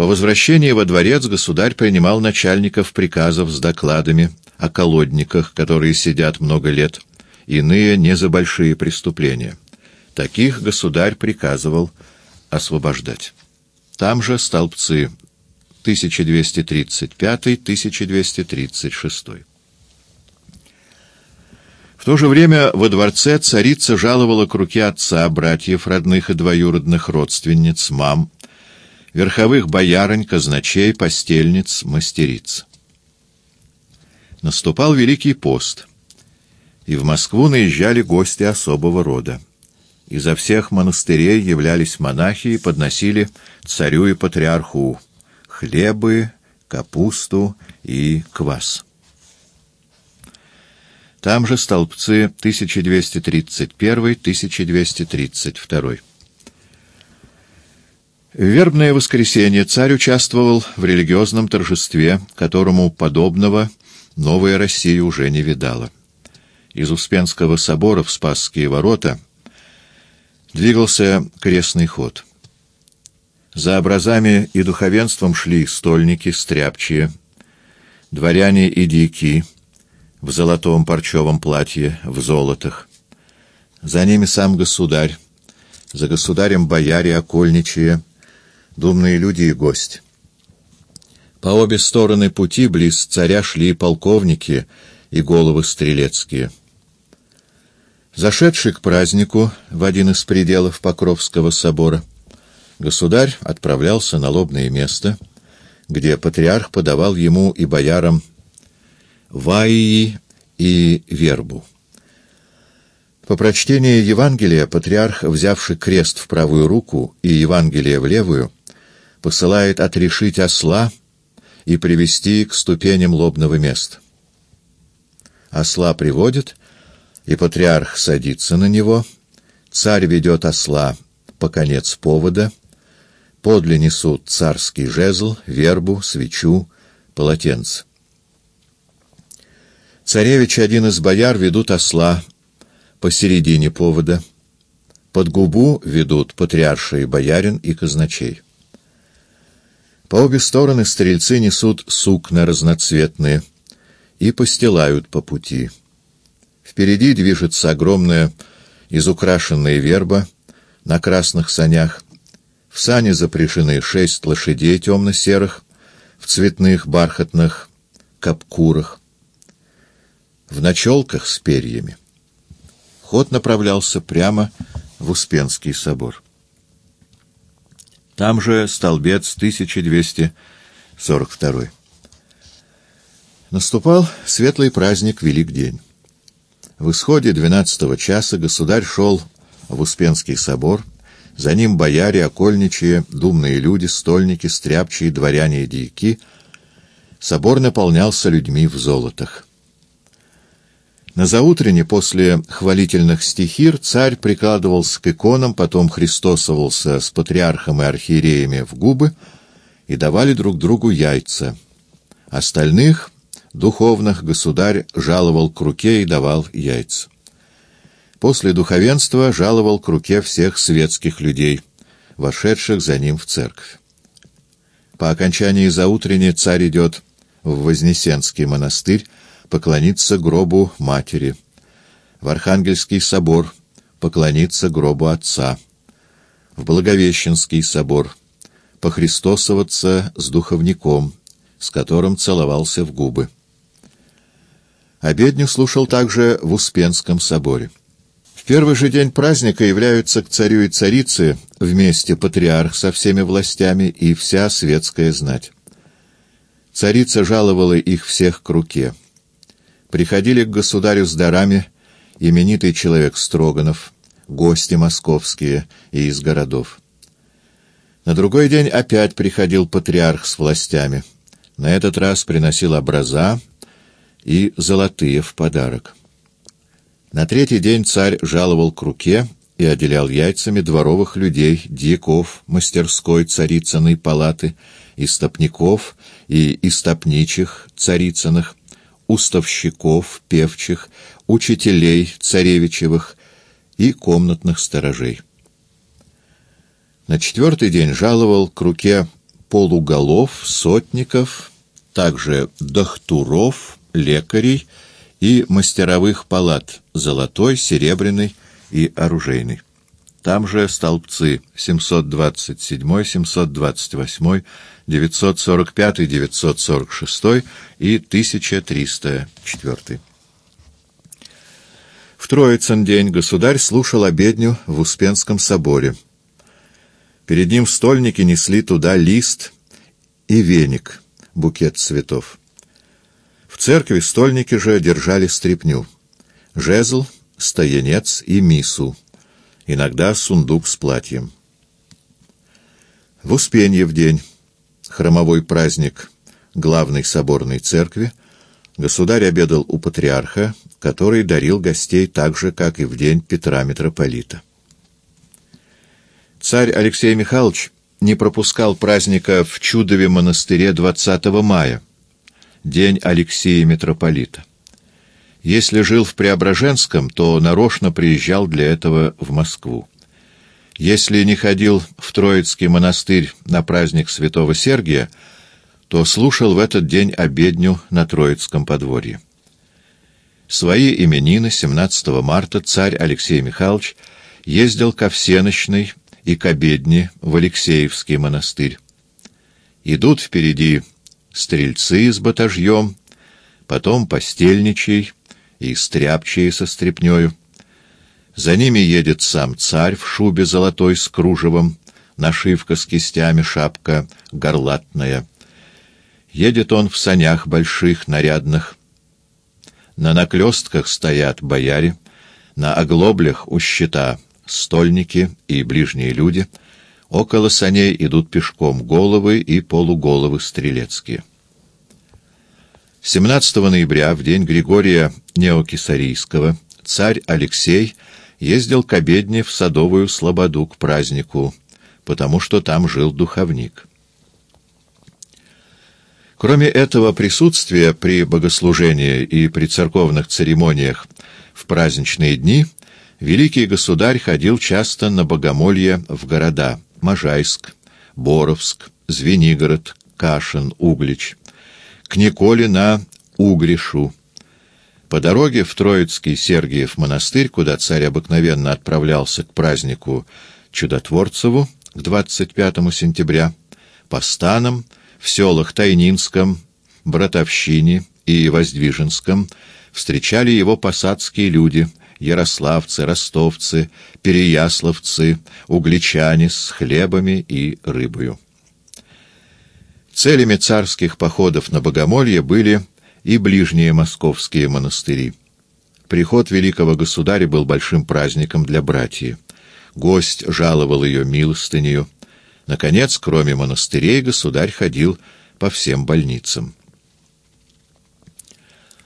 По возвращении во дворец государь принимал начальников приказов с докладами о колодниках, которые сидят много лет, иные не за большие преступления. Таких государь приказывал освобождать. Там же столбцы 1235-1236. В то же время во дворце царица жаловала к руке отца, братьев родных и двоюродных родственниц, мам, верховых боярынь, казначей, постельниц, мастериц. Наступал Великий пост, и в Москву наезжали гости особого рода. Изо всех монастырей являлись монахи и подносили царю и патриарху хлебы, капусту и квас. Там же столбцы 1231-1232. В вербное воскресенье царь участвовал в религиозном торжестве, которому подобного новая Россия уже не видала. Из Успенского собора в Спасские ворота двигался крестный ход. За образами и духовенством шли стольники, стряпчие, дворяне и дики — в золотом парчевом платье, в золотах. За ними сам государь, за государем бояре, окольничие, думные люди и гость. По обе стороны пути близ царя шли полковники и головы стрелецкие. Зашедший к празднику в один из пределов Покровского собора, государь отправлялся на лобное место, где патриарх подавал ему и боярам Ваии и Вербу. По прочтении Евангелия патриарх, взявший крест в правую руку и Евангелие в левую, посылает отрешить осла и привести к ступеням лобного места. Осла приводит, и патриарх садится на него, царь ведет осла по конец повода, подле несут царский жезл, вербу, свечу, полотенце. Царевич и один из бояр ведут осла посередине повода. Под губу ведут патриарша и боярин и казначей. По обе стороны стрельцы несут сукна разноцветные и постилают по пути. Впереди движется огромная изукрашенная верба на красных санях. В сани запряжены шесть лошадей темно-серых, в цветных бархатных капкурах в ночелках с перьями. Ход направлялся прямо в Успенский собор. Там же столбец 1242. Наступал светлый праздник Велик день. В исходе двенадцатого часа государь шел в Успенский собор, за ним бояре, окольничие, думные люди, стольники, стряпчие, дворяне и дьяки. Собор наполнялся людьми в золотах. На заутрене после хвалительных стихир царь прикладывался к иконам, потом христосовался с патриархом и архиереями в губы и давали друг другу яйца. Остальных, духовных, государь жаловал к руке и давал яйца. После духовенства жаловал к руке всех светских людей, вошедших за ним в церковь. По окончании заутренней царь идет в Вознесенский монастырь, поклониться гробу матери, в Архангельский собор поклониться гробу отца, в Благовещенский собор похристосоваться с духовником, с которым целовался в губы. Обедню слушал также в Успенском соборе. В первый же день праздника являются к царю и царице вместе патриарх со всеми властями и вся светская знать. Царица жаловала их всех к руке приходили к государю с дарами именитый человек Строганов, гости московские и из городов. На другой день опять приходил патриарх с властями. На этот раз приносил образа и золотые в подарок. На третий день царь жаловал к руке и отделял яйцами дворовых людей, дьяков, мастерской царицыной палаты, истопников и истопничих царицыных, уставщиков, певчих, учителей царевичевых и комнатных сторожей. На четвертый день жаловал к руке полуголов, сотников, также дохтуров, лекарей и мастеровых палат золотой, серебряной и оружейной. Там же столбцы 727, 728, 945, 946 и 1304. В Троицын день государь слушал обедню в Успенском соборе. Перед ним стольники несли туда лист и веник, букет цветов. В церкви стольники же держали стряпню, жезл, стоянец и мису, иногда сундук с платьем. В Успенье в день, хромовой праздник главной соборной церкви, государь обедал у патриарха, который дарил гостей так же, как и в день Петра Митрополита. Царь Алексей Михайлович не пропускал праздника в Чудове монастыре 20 мая, день Алексея Митрополита. Если жил в Преображенском, то нарочно приезжал для этого в Москву. Если не ходил в Троицкий монастырь на праздник святого Сергия, то слушал в этот день обедню на Троицком подворье. Свои именины 17 марта царь Алексей Михайлович ездил ко всеночной и к обедне в Алексеевский монастырь. Идут впереди стрельцы с батажьем, потом постельничий и стряпчие со стряпнёю. За ними едет сам царь в шубе золотой с кружевом, нашивка с кистями, шапка горлатная. Едет он в санях больших, нарядных, на наклестках стоят бояре, на оглоблях у щита стольники и ближние люди, около саней идут пешком головы и полуголовы стрелецкие. 17 ноября, в день Григория Неокисарийского, царь Алексей ездил к обедне в Садовую Слободу к празднику, потому что там жил духовник. Кроме этого присутствия при богослужении и при церковных церемониях в праздничные дни, великий государь ходил часто на богомолье в города Можайск, Боровск, Звенигород, Кашин, Углич, к Николе на Угришу. По дороге в Троицкий Сергиев монастырь, куда царь обыкновенно отправлялся к празднику Чудотворцеву к 25 сентября, по станам, в селах Тайнинском, Братовщине и Воздвиженском встречали его посадские люди, ярославцы, ростовцы, переяславцы, угличане с хлебами и рыбою. Целями царских походов на Богомолье были и ближние московские монастыри. Приход великого государя был большим праздником для братьев. Гость жаловал ее милостынею, Наконец, кроме монастырей, государь ходил по всем больницам.